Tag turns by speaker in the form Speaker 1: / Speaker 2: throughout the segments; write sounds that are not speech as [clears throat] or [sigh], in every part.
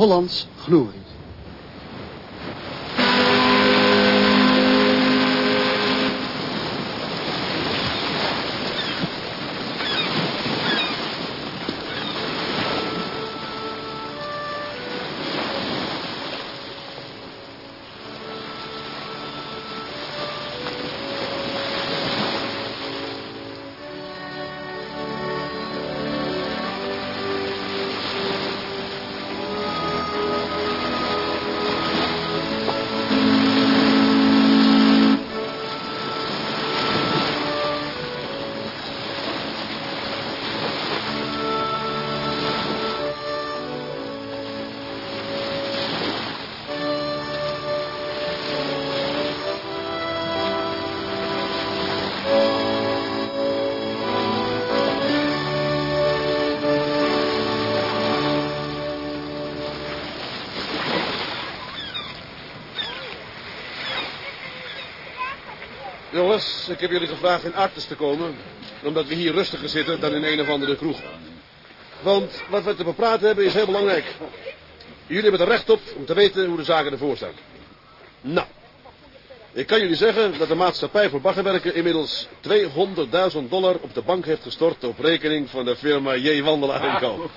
Speaker 1: Hollands glorie.
Speaker 2: Ik heb jullie gevraagd in Artes te komen. Omdat we hier rustiger zitten dan in een of andere kroeg. Want wat we te bepraten hebben is heel belangrijk. Jullie hebben er recht op om te weten hoe de zaken ervoor staan. Nou, ik kan jullie zeggen dat de maatschappij voor baggerwerken inmiddels 200.000 dollar op de bank heeft gestort op rekening van de firma J. Wandelaar Co.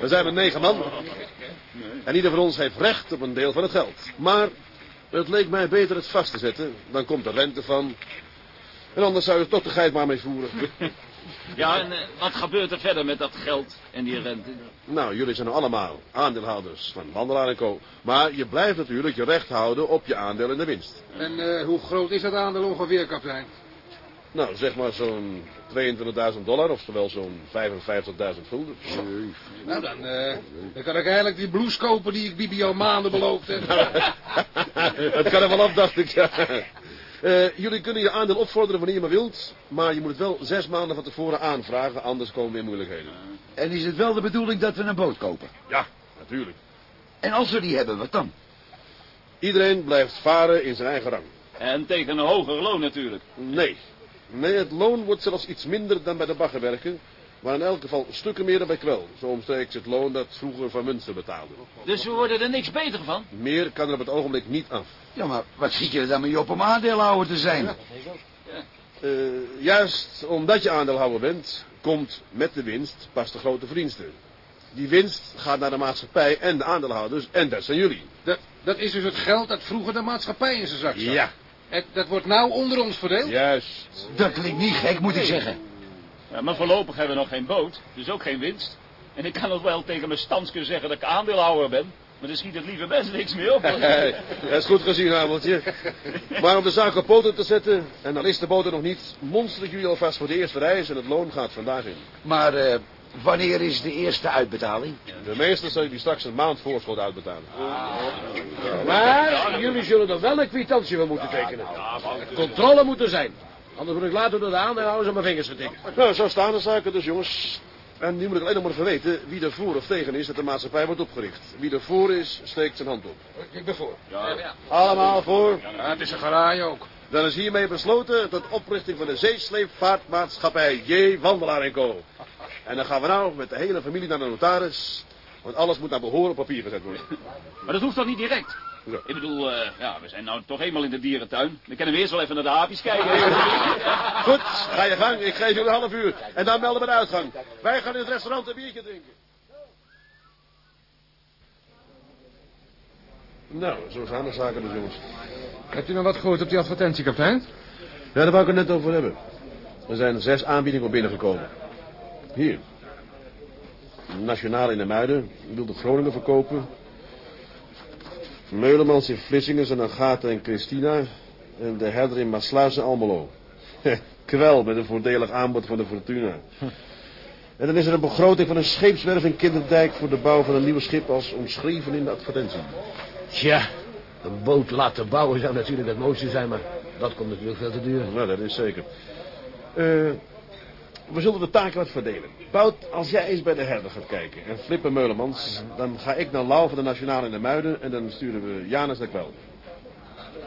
Speaker 2: We zijn met negen man. En ieder van ons heeft recht op een deel van het geld. Maar het leek mij beter het vast te zetten. Dan komt er rente van. En anders zou je er toch de geit maar mee voeren. [laughs]
Speaker 3: Ja, en eh, wat gebeurt er verder met dat geld en die rente?
Speaker 2: Nou, jullie zijn allemaal aandeelhouders van Wandelaar en Co. Maar je blijft natuurlijk je recht houden op je aandeel in de winst.
Speaker 4: En eh, hoe groot is dat aandeel ongeveer, kapitein?
Speaker 2: Nou, zeg maar zo'n 22.000 dollar, oftewel zo'n 55.000 gulden.
Speaker 4: Nou, dan, eh, dan kan ik eigenlijk die blouse kopen die ik Bibi al maanden beloofd heb. [laughs]
Speaker 2: Het kan er wel af, dacht ik, ja. Eh, jullie kunnen je aandeel opvorderen wanneer je maar wilt. Maar je moet het wel zes maanden van tevoren aanvragen, anders komen weer moeilijkheden.
Speaker 5: En is het wel de bedoeling dat we een boot kopen?
Speaker 2: Ja, natuurlijk.
Speaker 5: En als we die hebben, wat dan?
Speaker 2: Iedereen blijft varen in zijn eigen rang.
Speaker 3: En tegen een hoger loon natuurlijk.
Speaker 2: Nee. Nee, het loon wordt zelfs iets minder dan bij de baggerwerken. Maar in elk geval stukken meer dan bij kwel. Zo omstreeks het loon dat vroeger van Münster betaalde.
Speaker 3: Dus we worden er niks beter van?
Speaker 2: Meer kan er op het ogenblik niet af.
Speaker 5: Ja, maar wat schiet je er dan mee op om aandeelhouder te zijn?
Speaker 2: Eh, juist omdat je aandeelhouder bent, komt met de winst pas de grote verdienste. Die winst gaat naar de maatschappij en de aandeelhouders, en dat zijn jullie.
Speaker 4: Dat, dat is dus het geld dat vroeger de maatschappij in zijn zak zat.
Speaker 2: Ja,
Speaker 4: Het, dat wordt nou onder ons verdeeld?
Speaker 2: juist.
Speaker 5: Dat klinkt niet gek, moet ik zeggen.
Speaker 3: Ja, maar voorlopig hebben we nog geen boot, dus ook geen winst. En ik kan nog wel tegen mijn standske zeggen dat ik aandeelhouder ben. Maar dan schiet het lieve best niks meer op. [laughs]
Speaker 2: Dat is goed gezien, Abeltje. Maar om de zaak op poten te zetten, en dan is de boot er nog niet, monster jullie alvast voor de eerste reis en het loon gaat vandaag in.
Speaker 5: Maar eh, wanneer is de eerste uitbetaling?
Speaker 2: De meester zal jullie straks een maand voorschot uitbetalen.
Speaker 6: Maar jullie zullen er wel een kwitantie voor moeten tekenen. Controle moet er zijn. Anders moet ik later door de aandeelhouders aan mijn vingers getikt.
Speaker 2: Nou, zo staan de zaken dus, jongens. En nu moet ik alleen nog maar even weten wie er voor of tegen is dat de maatschappij wordt opgericht. Wie er voor is, steekt zijn hand op.
Speaker 4: Ik ben voor.
Speaker 2: Allemaal voor.
Speaker 4: Ja, het is een garage ook.
Speaker 2: Dan is hiermee besloten tot oprichting van de zeesleepvaartmaatschappij J. Wandelaar en Co. En dan gaan we nou met de hele familie naar de notaris. Want alles moet naar behoren op papier gezet worden.
Speaker 3: Maar dat hoeft toch niet direct?
Speaker 2: Ja.
Speaker 3: Ik bedoel, eh, ja, we zijn nou toch eenmaal in de dierentuin. Dan kunnen we eerst wel even naar de aapjes kijken. [laughs]
Speaker 2: Goed, ga je gang. Ik geef jullie een half uur. En dan melden we de uitgang. Wij gaan in het restaurant een biertje drinken. Nou, zo gaan de zaken dus, jongens.
Speaker 4: Hebt u nog wat gehoord op die advertentie, kapitein?
Speaker 2: Ja, daar wou ik het net over hebben. Er zijn zes aanbiedingen op binnengekomen. Hier. Nationaal in de Muiden. Wilde Groningen verkopen. Meulemans in Vlissingen zijn Agatha en Christina. En de herder in Maasluis en Almelo. [laughs] Kwel met een voordelig aanbod van de Fortuna. [laughs] En dan is er een begroting van een scheepswerf in Kinderdijk... voor de bouw van een nieuw schip als omschreven in de advertentie.
Speaker 6: Tja, een boot laten bouwen zou natuurlijk het mooiste zijn, maar dat komt natuurlijk veel te duur.
Speaker 2: Nou, dat is zeker. Eh, we zullen de taken wat verdelen. Bout, als jij eens bij de herder gaat kijken en Flip en Meulemans... dan ga ik naar Lau van de Nationale in de Muiden... en dan sturen we Janus naar Kwel.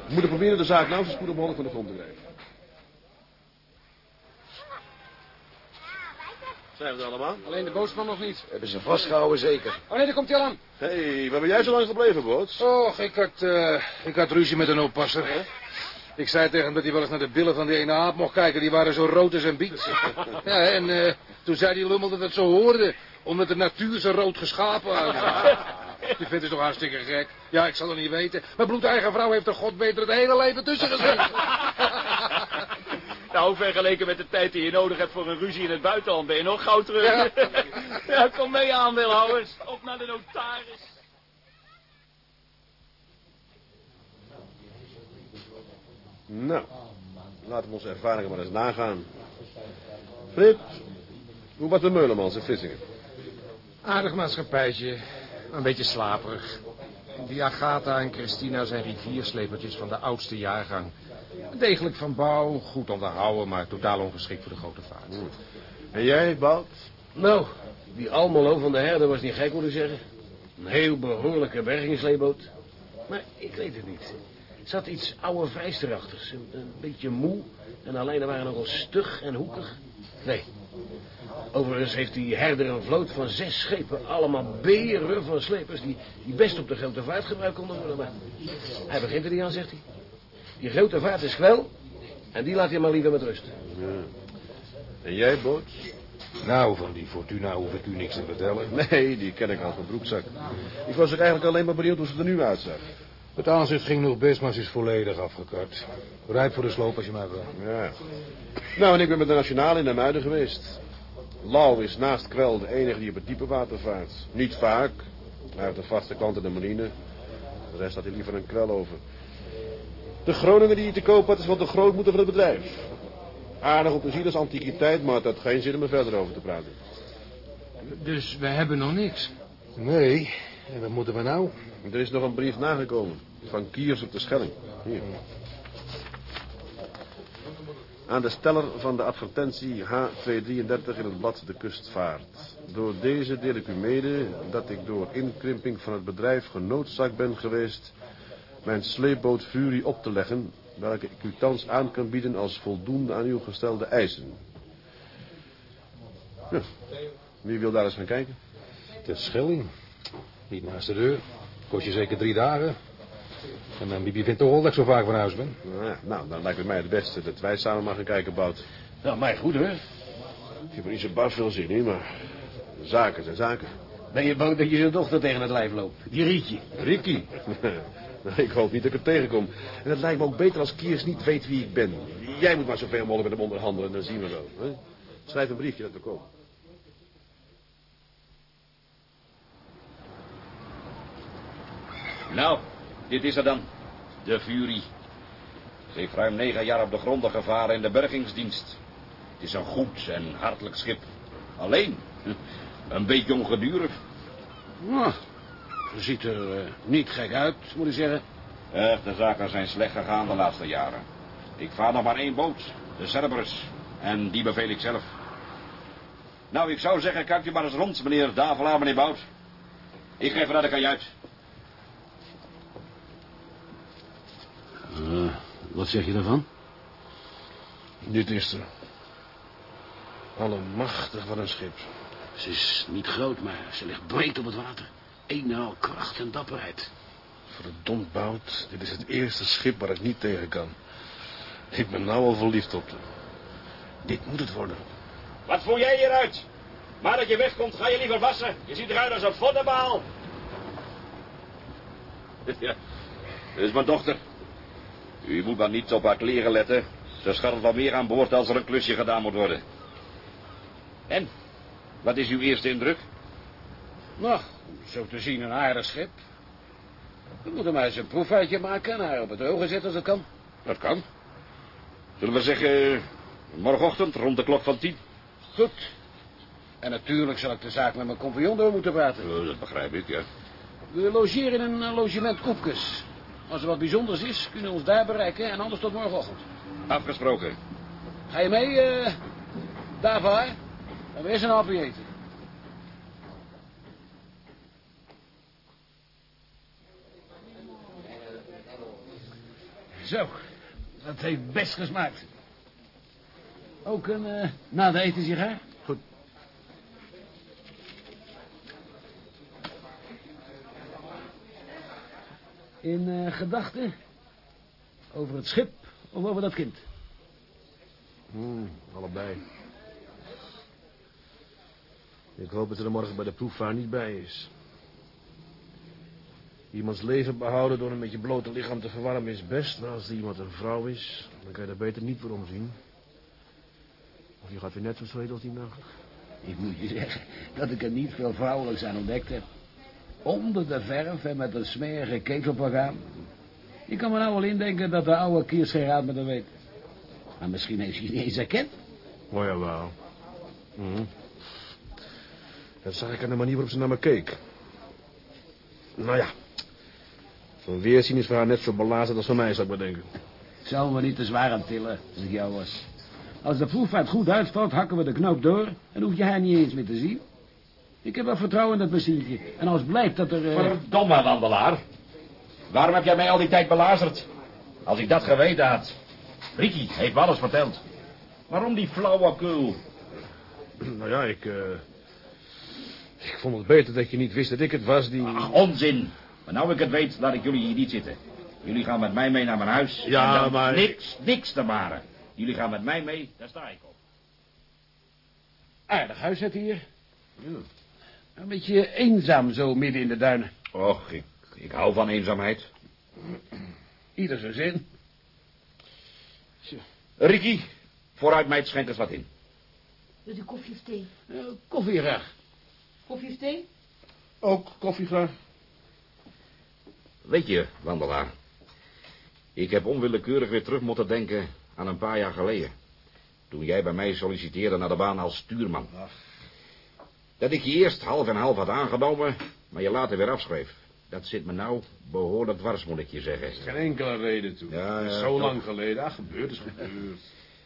Speaker 2: We moeten proberen de zaak nou zo spoedig mogelijk van de grond te krijgen. Zijn we er allemaal?
Speaker 4: Alleen de bootsman nog niet.
Speaker 5: Hebben ze vastgehouden zeker.
Speaker 4: Oh nee, daar komt hij al aan.
Speaker 2: Hé, hey, waar ben jij zo lang gebleven, Boots?
Speaker 4: Och, ik had, eh, ik had ruzie met een oppasser. Ik zei tegen hem dat hij wel eens naar de billen van die ene aap mocht kijken. Die waren zo rood als een biet. [laughs] ja, en eh, toen zei die lummel dat het zo hoorde. Omdat de natuur zo rood geschapen was. [laughs] Die vindt het toch hartstikke gek. Ja, ik zal het niet weten. Mijn bloedeigen vrouw heeft er god beter het hele leven tussen gezet. [laughs]
Speaker 3: Nou, vergeleken met de tijd die je nodig hebt voor een ruzie in het buitenland ben je nog gauw terug.
Speaker 4: Ja.
Speaker 3: Ja, kom mee aandeelhouders. Op naar de notaris.
Speaker 2: Nou, laten we onze ervaringen maar eens nagaan. Flip, hoe was de Meulemans in Vlissingen?
Speaker 6: Aardig maatschappijtje. Een beetje slaperig. Die Agatha en Christina zijn rivierslepertjes van de oudste jaargang. Degelijk van bouw, goed onderhouden, maar totaal ongeschikt voor de grote vaart.
Speaker 2: En jij, Bout?
Speaker 6: Nou, die Almelo van de Herde was niet gek, moet ik zeggen. Een heel behoorlijke bergingsleeboot. Maar ik weet het niet. Er zat iets oude vrijsterachtigs. Een, een beetje moe. En de lijnen waren nogal stug en hoekig. Nee. Overigens heeft die herder een vloot van zes schepen. Allemaal beren van slepers die, die best op de grote vaart gebruikt konden worden. Maar hij begint er niet aan, zegt hij. Die grote vaart is kwel. En die laat hij maar liever met rust.
Speaker 2: Ja. En jij, Boots?
Speaker 1: Nou, van die Fortuna hoef ik u niks te vertellen.
Speaker 2: Nee, die ken ik als mijn broekzak. Ik was ook eigenlijk alleen maar benieuwd hoe ze er nu uitzag.
Speaker 1: Het aanzicht ging nog best, maar ze is volledig afgekart. Rijp voor de sloop als je mij wil.
Speaker 2: Ja. Nou, en ik ben met de Nationale in de Muiden geweest. Lau is naast Kwel de enige die op het diepe water vaart. Niet vaak. Hij heeft een vaste klant in de marine. De rest had hij liever een kwel over. De Groninger die hij te koop had is wat de grootmoeder van het bedrijf. Aardig om te zien als antiquiteit, maar het had geen zin om er verder over te praten.
Speaker 4: Dus we hebben nog niks.
Speaker 1: Nee, en wat moeten we nou?
Speaker 2: Er is nog een brief nagekomen. Van Kiers op de Schelling. Hier. Aan de steller van de advertentie H233 in het blad De Kustvaart. Door deze deel ik u mede dat ik door inkrimping van het bedrijf genoodzaakt ben geweest... mijn sleepboot Fury op te leggen... welke ik u thans aan kan bieden als voldoende aan uw gestelde eisen. Wie wil daar eens gaan kijken?
Speaker 1: De Schelling. Niet naast de deur. Kost je zeker drie dagen. En mijn Bibi vindt toch wel dat ik zo vaak van huis ben.
Speaker 2: Nou, ja, nou, dan lijkt het mij het beste dat wij samen maar gaan kijken, Bout.
Speaker 6: Nou, mij goed, hoor.
Speaker 2: Ik heb er niet zo bar veel zin in, maar zaken zijn zaken.
Speaker 6: Ben je bang dat je zijn dochter tegen het lijf loopt? Die Rietje.
Speaker 2: Ricky. Nou, [laughs] ik hoop niet dat ik er tegenkom. En het lijkt me ook beter als Kiers niet weet wie ik ben. Jij moet maar zoveel mogelijk met hem onderhandelen, dan zien we wel. Hè? Schrijf een briefje dat we komen.
Speaker 7: Nou, dit is er dan. De Fury. Ze heeft ruim negen jaar op de gronden gevaren in de bergingsdienst. Het is een goed en hartelijk schip. Alleen, [laughs] een beetje ongedurig.
Speaker 6: Nou, ze ziet er eh, niet gek uit, moet ik zeggen.
Speaker 7: Eh, de zaken zijn slecht gegaan de laatste jaren. Ik vaar nog maar één boot, de Cerberus. En die beveel ik zelf. Nou, ik zou zeggen, kijk u maar eens rond, meneer Davelaar, meneer Bout. Ik geef naar de kajuit.
Speaker 6: Eh, wat zeg je daarvan?
Speaker 2: Dit is er. Allemachtig wat een schip.
Speaker 6: Ze is niet groot, maar ze ligt breed op het water. Een en al kracht en dapperheid.
Speaker 2: Verdomd bout. Dit is het eerste schip waar ik niet tegen kan. Ik ben nou al verliefd op haar. Dit moet het worden.
Speaker 7: Wat voel jij hieruit? Maar dat je wegkomt, ga je liever wassen. Je ziet eruit als een voddenbaal. [laughs] Ja, dat is mijn dochter. U moet maar niet op haar kleren letten. Ze scharrelt wel meer aan boord als er een klusje gedaan moet worden. En, wat is uw eerste indruk?
Speaker 6: Nou, zo te zien een aardig schip. We moeten maar eens een proefuitje maken en haar op het oog zetten als dat kan.
Speaker 7: Dat kan. Zullen we zeggen, morgenochtend rond de klok van tien?
Speaker 6: Goed. En natuurlijk zal ik de zaak met mijn compagnon door moeten praten.
Speaker 7: Oh, dat begrijp ik, ja.
Speaker 6: We logeren in een eh, logement Koepkes. Als er wat bijzonders is, kunnen we ons daar bereiken en anders tot morgenochtend.
Speaker 7: Afgesproken.
Speaker 6: Ga je mee, eh, Davaar? Dan we eerst een hapje eten. Zo, dat heeft best gesmaakt. Ook een uh, na de eten sigaar?
Speaker 2: Goed.
Speaker 6: In eh, gedachten? Over het schip of over dat kind?
Speaker 8: Hmm, allebei. Ik hoop dat er morgen bij de proefvaar niet bij is. Iemands leven behouden door een met je blote lichaam te verwarmen is best, maar als die iemand een vrouw is, dan kan je daar beter niet voor omzien. Of je gaat weer net zo als die nacht.
Speaker 9: Ik moet je zeggen dat ik er niet veel vrouwelijks aan ontdekt heb. Onder de verf en met een smerige ketelpagaam. Ik kan me nou wel indenken dat de oude Kiers geen raad met haar weet. Maar misschien heeft je niet eens herkend.
Speaker 8: Oh jawel. Mhm. Dat zag ik aan de manier waarop ze naar me keek. Nou ja. Van weerzien is voor haar net zo belazerd als voor mij, zou ik maar denken.
Speaker 9: Zou me niet te zwaar aan tillen, als ik jou was. Als de proefvaart goed uitvalt, hakken we de knoop door... en hoef je haar niet eens meer te zien. Ik heb wel vertrouwen in dat machientje. En als blijkt dat er... eh,
Speaker 7: Verdomme, wandelaar. Waarom heb jij mij al die tijd belazerd? Als ik dat geweten had. Ricky heeft me alles verteld. Waarom die flauwekul? [clears throat]
Speaker 8: Nou ja, ik... eh, Ik vond het beter dat je niet wist dat ik het was die...
Speaker 7: Ach, onzin. Maar nou ik het weet, laat ik jullie hier niet zitten. Jullie gaan met mij mee naar mijn huis.
Speaker 8: Ja,
Speaker 7: dan
Speaker 8: maar-
Speaker 7: Niks, niks te maren. Jullie gaan met mij mee, daar sta ik op.
Speaker 6: Aardig huis het hier. Een beetje eenzaam zo midden in de duinen.
Speaker 7: Och, ik, ik hou van eenzaamheid.
Speaker 6: Ieder zijn zin.
Speaker 7: Ricky, vooruit meid, schenk eens wat in.
Speaker 10: Wilt u koffie of thee?
Speaker 6: Eh, koffie graag.
Speaker 10: Koffie of thee?
Speaker 8: Ook koffie graag.
Speaker 7: Weet je, wandelaar. Ik heb onwillekeurig weer terug moeten denken aan een paar jaar geleden. Toen jij bij mij solliciteerde naar de baan als stuurman. Dat ik je eerst half en half had aangenomen, maar je later weer afschreef. Dat zit me nou behoorlijk dwars, moet ik je zeggen.
Speaker 8: Geen enkele reden toe.
Speaker 7: Ja, ja,
Speaker 8: Zo
Speaker 7: toch.
Speaker 8: lang geleden. Ah, gebeurd is gebeurd.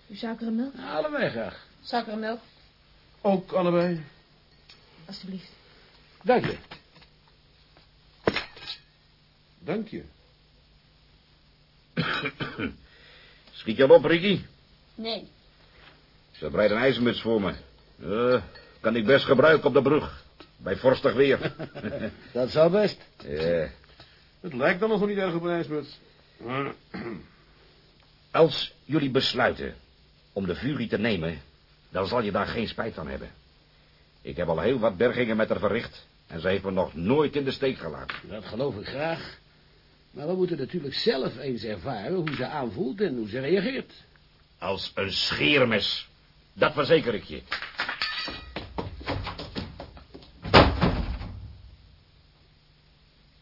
Speaker 10: U suiker en melk?
Speaker 6: Allebei graag.
Speaker 10: Suiker en melk,
Speaker 8: Ook allebei.
Speaker 10: alstublieft.
Speaker 6: Dank je.
Speaker 8: Dank je.
Speaker 7: Schiet je al op, Ricky?
Speaker 10: Nee.
Speaker 7: Ze breidt een ijzermuts voor me. Eh, kan ik best gebruiken op de brug. Bij vorstig weer. [laughs]
Speaker 6: Dat zou best.
Speaker 7: Ja.
Speaker 8: Het lijkt dan nog niet erg op een ijsmuts. [clears throat]
Speaker 7: Als jullie besluiten om de Fury te nemen, dan zal je daar geen spijt van hebben. Ik heb al heel wat bergingen met haar verricht en ze heeft me nog nooit in de steek gelaten.
Speaker 6: Dat geloof ik graag. Maar we moeten natuurlijk zelf eens ervaren hoe ze aanvoelt en hoe ze reageert.
Speaker 7: Als een scheermes. Dat verzeker ik je.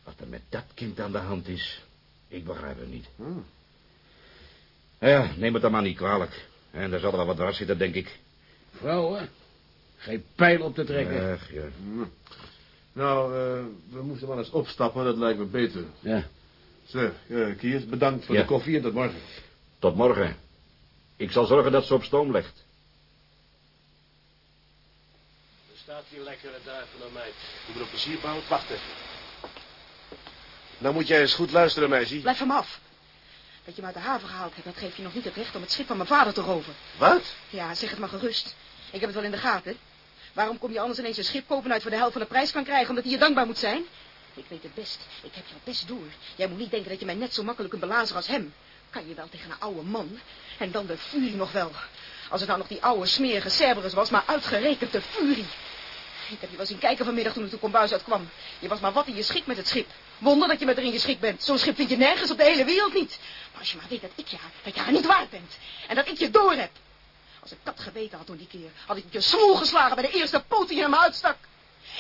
Speaker 7: Wat er met dat kind aan de hand is, ik begrijp het niet. Ja, neem het dan maar niet kwalijk. En daar zal er wel wat dwars zitten, denk ik.
Speaker 6: Vrouwen, geen pijl op te trekken.
Speaker 7: Ach, ja.
Speaker 8: Nou, eh, we moesten wel eens opstappen, dat lijkt me beter.
Speaker 6: Ja.
Speaker 8: Zeg, eh, Kiers, bedankt voor
Speaker 7: Ja.
Speaker 8: de koffie en tot morgen.
Speaker 7: Tot morgen. Ik zal zorgen dat ze op stoom legt.
Speaker 6: Er staat hier lekkere duiven aan mij.
Speaker 2: Doe er op plezier, Bout. Wacht even. Nou moet jij eens goed luisteren, meisje.
Speaker 11: Blijf van me af. Dat je me uit de haven gehaald hebt, dat geeft je nog niet het recht om het schip van mijn vader te roven.
Speaker 2: Wat?
Speaker 11: Ja, zeg het maar gerust. Ik heb het wel in de gaten. Waarom kom je anders ineens een schip kopen uit voor de helft van de prijs kan krijgen, omdat hij je dankbaar moet zijn? Ik weet het best. Ik heb je al best door. Jij moet niet denken dat je mij net zo makkelijk kunt belazeren als hem. Kan je wel tegen een oude man. En dan de Fury nog wel. Als het nou nog die oude smerige Cerberus was, maar uitgerekend de Fury. Ik heb je wel zien kijken vanmiddag toen ik de kombuis uitkwam. Je was maar wat in je schik met het schip. Wonder dat je met er in je schik bent. Zo'n schip vind je nergens op de hele wereld niet. Maar als je maar weet dat ik je haar, dat haar niet waard bent. En dat ik je door heb. Als ik dat geweten had toen die keer, had ik je smoel geslagen bij de eerste poot die je naar me uitstak.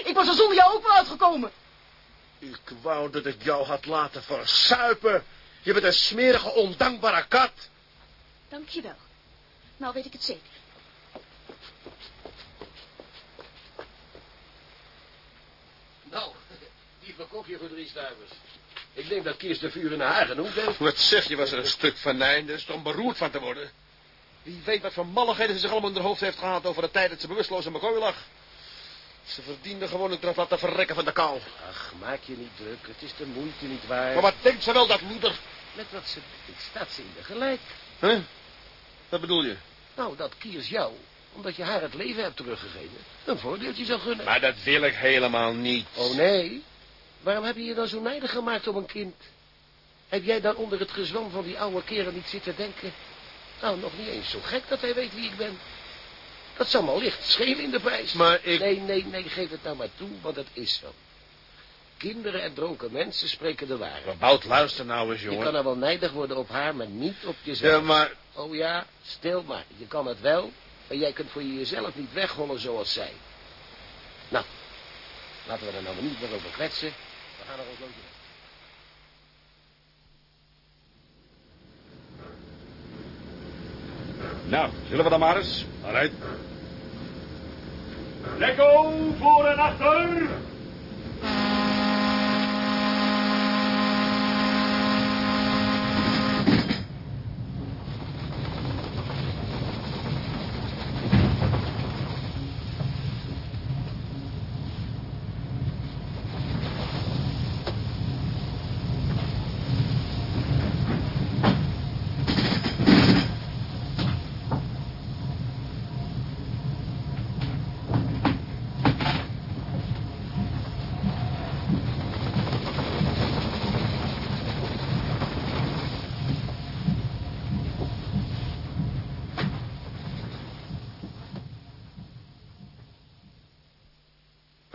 Speaker 11: Ik was er zonder jou ook wel uitgekomen.
Speaker 2: Ik wou dat ik jou had laten versuipen. Je bent een smerige, ondankbare kat.
Speaker 11: Dank je wel. Nou weet ik het zeker.
Speaker 6: Nou, voor drie stuivers. Ik denk dat Kiers de vuur in haar genoemd heeft.
Speaker 2: Wat zeg je, was er een stuk venijn. Is toch om beroerd van te worden. Wie weet wat voor malligheden ze zich allemaal in haar hoofd heeft gehad over de tijd dat ze bewusteloos in mijn kooi lag. Ze verdiende gewoon het eraf laten verrekken van de kou.
Speaker 6: Ach, maak je niet druk. Het is de moeite niet waar.
Speaker 2: Maar wat denkt ze wel, dat moeder?
Speaker 6: Met wat ze denkt, staat ze in de gelijk.
Speaker 2: Huh? Wat bedoel je?
Speaker 6: Nou, dat Kiers jou, omdat je haar het leven hebt teruggegeven, een voordeeltje zou gunnen.
Speaker 2: Maar dat wil ik helemaal niet.
Speaker 6: Oh nee? Waarom heb je je dan zo nijdig gemaakt op een kind? Heb jij dan onder het gezwam van die oude kerel niet zitten denken... Nou, nog niet eens zo gek dat hij weet wie ik ben. Dat zal me licht schelen in de prijs.
Speaker 12: Maar ik...
Speaker 6: Nee, nee, nee, geef het nou maar toe, want het is zo. Kinderen en dronken mensen spreken de waarheid.
Speaker 12: Maar Bout, luister nou eens,
Speaker 6: Je
Speaker 12: jongen.
Speaker 6: kan er wel nijdig worden op haar, maar niet op jezelf.
Speaker 12: Ja, maar...
Speaker 6: Oh ja, stil maar. Je kan het wel, maar jij kunt voor jezelf niet weghollen zoals zij. Nou, laten we er nou maar niet meer over kwetsen. Er ons loodje.
Speaker 7: Nou, zullen we dan maar eens?
Speaker 12: Alright.
Speaker 13: Lekko, voor en achter.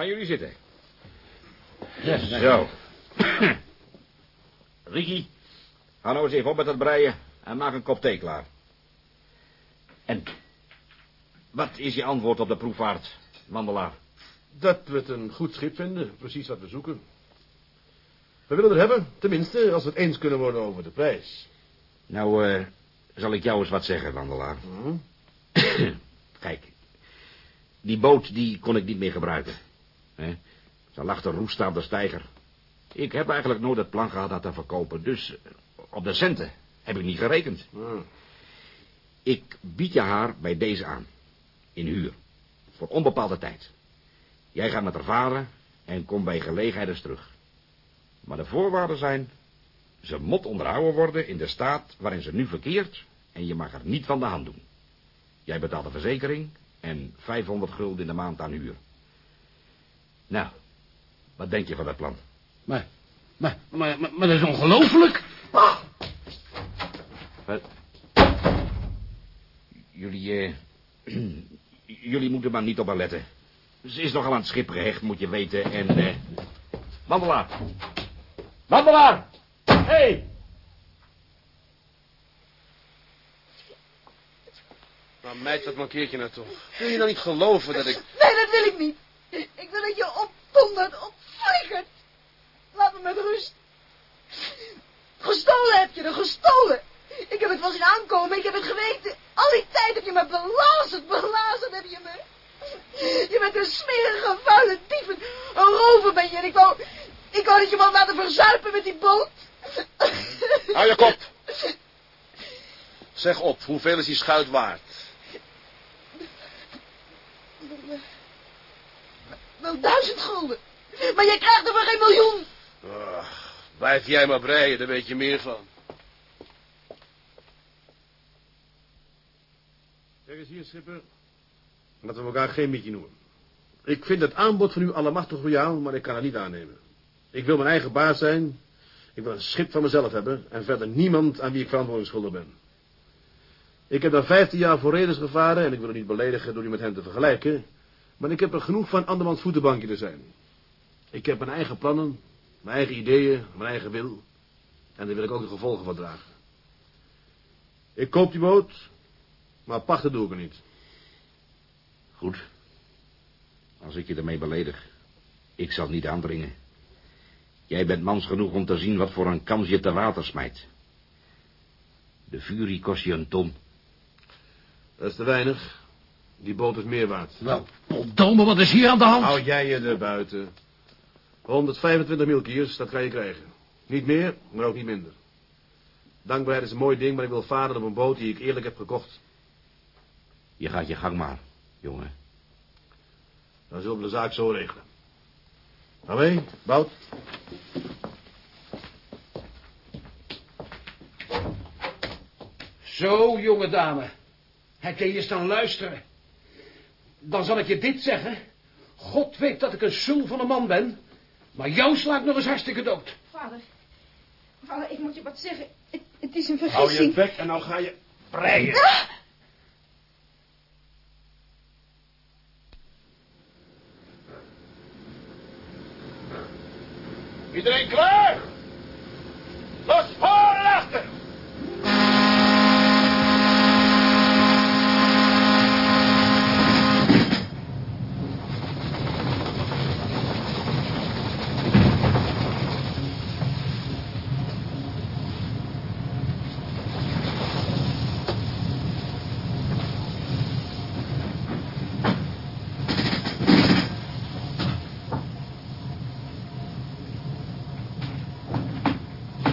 Speaker 7: Gaan jullie zitten.
Speaker 6: Ja,
Speaker 7: Zo. Ricky, ga nou eens even op met dat breien en maak een kop thee klaar. En, wat is je antwoord op de proefvaart, wandelaar?
Speaker 2: Dat we het een goed schip vinden, precies wat we zoeken. We willen er hebben, tenminste, als we het eens kunnen worden over de prijs.
Speaker 7: Nou, eh, zal ik jou eens wat zeggen, wandelaar.
Speaker 2: Hm? [coughs]
Speaker 7: Kijk, die boot die kon ik niet meer gebruiken. Hè? Ze lag te roesten aan de steiger. Ik heb eigenlijk nooit het plan gehad dat te verkopen, dus eh, op de centen heb ik niet gerekend.
Speaker 2: Hm.
Speaker 7: Ik bied je haar bij deze aan. In huur. Voor onbepaalde tijd. Jij gaat met haar varen en komt bij gelegenheid eens terug. Maar de voorwaarden zijn... Ze moet onderhouden worden in de staat waarin ze nu verkeert... en je mag er niet van de hand doen. Jij betaalt de verzekering en 500 gulden in de maand aan huur. Nou, wat denk je van dat plan?
Speaker 14: Maar, maar, maar, maar, maar dat is ongelooflijk.
Speaker 7: Wat? Jullie, eh... [clears throat] jullie moeten maar niet op haar letten. Ze is nogal aan het schip gehecht, moet je weten, en, eh... Wandelaar! Wandelaar! Hé! Hey!
Speaker 12: Maar meid, wat mankeert je nou toch? Wil je nou niet geloven dat ik...
Speaker 11: Nee, dat wil ik niet. Ik wil dat je opdondert, opvliegert. Laat me met rust. Gestolen heb je er, gestolen. Ik heb het wel zien aankomen, ik heb het geweten. Al die tijd heb je me belazerd, belazerd heb je me. Je bent een smerige, vuile dief, een rover ben je. En ik wou, ik wou dat je me had laten verzuipen met die boot.
Speaker 12: Hou je kop. Zeg op, hoeveel is die schuit waard?
Speaker 11: Wel duizend gulden. Maar jij krijgt er maar geen miljoen.
Speaker 12: Ach, blijf jij maar breien, daar weet je meer van.
Speaker 2: Kijk eens hier, schipper. Laten we elkaar geen mietje noemen. Ik vind het aanbod van u allemachtig royaal, maar ik kan het niet aannemen. Ik wil mijn eigen baas zijn. Ik wil een schip van mezelf hebben en verder niemand aan wie ik verantwoording schuldig ben. Ik heb daar vijftien jaar voor redens gevaren en ik wil u niet beledigen door u met hen te vergelijken. Maar ik heb er genoeg van andermans voetenbankje te zijn. Ik heb mijn eigen plannen, mijn eigen ideeën, mijn eigen wil. En daar wil ik ook de gevolgen van dragen. Ik koop die boot, maar pachten doe ik er niet.
Speaker 7: Goed. Als ik je ermee beledig. Ik zal niet aandringen. Jij bent mans genoeg om te zien wat voor een kans je te water smijt. De Fury kost je een ton.
Speaker 2: Dat is te weinig. Die boot is meer waard.
Speaker 14: Wel, potdomme, wat is hier aan de hand?
Speaker 2: Hou jij je er buiten. 125 milkiers, dat kan je krijgen. Niet meer, maar ook niet minder. Dankbaarheid is een mooi ding, maar ik wil varen op een boot die ik eerlijk heb gekocht.
Speaker 7: Je gaat je gang maar, jongen.
Speaker 2: Dan zullen we de zaak zo regelen. Mee, Bout.
Speaker 14: Zo, jonge dame. Heb jij eens dan luisteren? Dan zal ik je dit zeggen. God weet dat ik een sul van een man ben. Maar jou sla ik nog eens hartstikke dood.
Speaker 15: Vader,
Speaker 11: Vader, ik moet je wat zeggen. Het, het is een
Speaker 2: Hou je
Speaker 11: vergissing.
Speaker 2: bek en nou ga je breien.
Speaker 16: Iedereen klaar? Los voor en achter!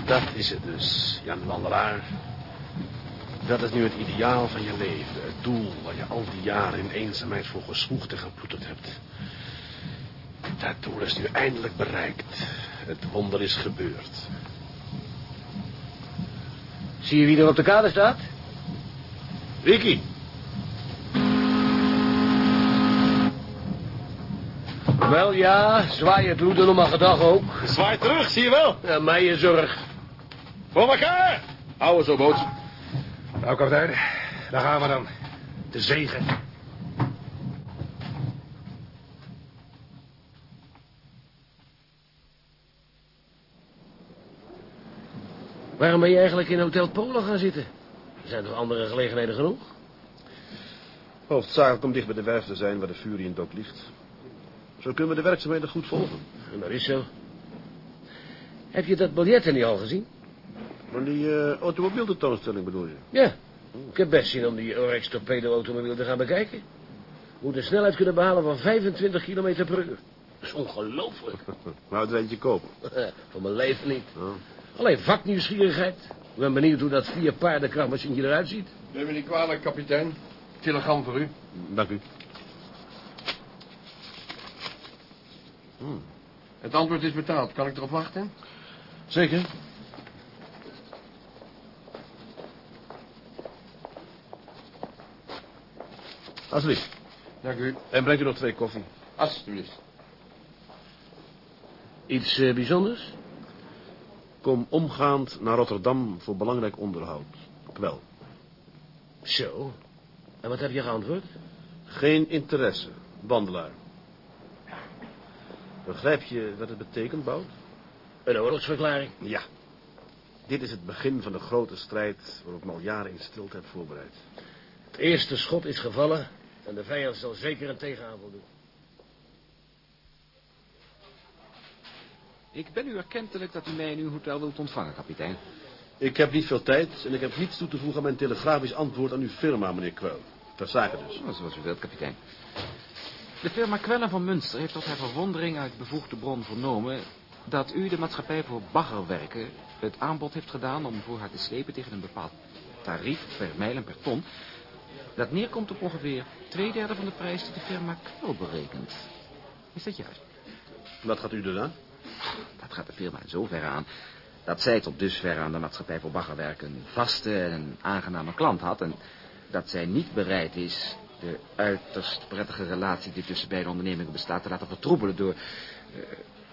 Speaker 2: Dat is het dus, Jan Wandelaar. Dat is nu het ideaal van je leven. Het doel waar je al die jaren in eenzaamheid voor geswoegd en geploeterd hebt. Dat doel is nu eindelijk bereikt. Het wonder is gebeurd.
Speaker 6: Zie je wie er op de kade staat?
Speaker 2: Ricky.
Speaker 6: Wel ja, zwaai het loeden om een gedag ook.
Speaker 16: Zwaai terug, zie je wel.
Speaker 6: Ja, mij je zorg.
Speaker 16: Voor elkaar!
Speaker 2: Hou zo, boot.
Speaker 4: Nou, kapitein, daar gaan we dan. De zegen.
Speaker 6: Waarom ben je eigenlijk in Hotel Polo gaan zitten? Er zijn toch andere gelegenheden genoeg?
Speaker 2: Hoofdzakelijk om dicht bij de werf te zijn waar de Fury in dok ligt. Zo kunnen we de werkzaamheden goed volgen.
Speaker 6: En dat is zo. Heb je dat biljet er niet al gezien?
Speaker 2: Maar die uh, automobieltentoonstelling bedoel je?
Speaker 6: Ja. Ik heb best zin om die Orex Torpedo automobiel te gaan bekijken. Moet een snelheid kunnen behalen van 25 km per uur. Dat is ongelooflijk. [laughs]
Speaker 2: Nou, het eentje kopen. [laughs]
Speaker 6: Voor mijn leven niet.
Speaker 2: Oh.
Speaker 6: Alleen vaknieuwsgierigheid. Ik ben benieuwd hoe dat vier paardenkrachtmachientje eruit ziet.
Speaker 17: Neem me niet kwalijk, kapitein. Telegram voor u.
Speaker 2: Dank u.
Speaker 17: Het antwoord is betaald. Kan ik erop wachten?
Speaker 2: Zeker. Alsjeblieft.
Speaker 17: Dank u.
Speaker 2: En brengt u nog twee koffie.
Speaker 17: Alsjeblieft.
Speaker 6: Iets eh, bijzonders?
Speaker 2: Kom omgaand naar Rotterdam voor belangrijk onderhoud. Kwel.
Speaker 6: Zo. En wat heb je geantwoord?
Speaker 2: Geen interesse. Wandelaar. Begrijp je wat het betekent, Bout?
Speaker 6: Een oorlogsverklaring.
Speaker 2: Ja. Dit is het begin van de grote strijd waarop ik me al jaren in stilte heb voorbereid.
Speaker 6: Het eerste schot is gevallen en de vijand zal zeker een tegenaanval doen.
Speaker 18: Ik ben u erkentelijk dat u mij in uw hotel wilt ontvangen, kapitein.
Speaker 2: Ik heb niet veel tijd en ik heb niets toe te voegen aan mijn telegrafisch antwoord aan uw firma, meneer Kwel. Ter zake dus.
Speaker 18: Oh, zoals u wilt, kapitein. De firma Kwellen van Münster heeft tot haar verwondering uit bevoegde bron vernomen... dat u de maatschappij voor baggerwerken het aanbod heeft gedaan... om voor haar te slepen tegen een bepaald tarief per mijl en per ton... dat neerkomt op ongeveer twee derde van de prijs die de firma Kwel berekent. Is dat juist?
Speaker 2: Wat gaat u doen aan?
Speaker 18: Dat gaat de firma in zoverre aan dat zij tot dusver aan de maatschappij voor baggerwerk een vaste en aangename klant had... en dat zij niet bereid is de uiterst prettige relatie die tussen beide ondernemingen bestaat... te laten vertroebelen door eh,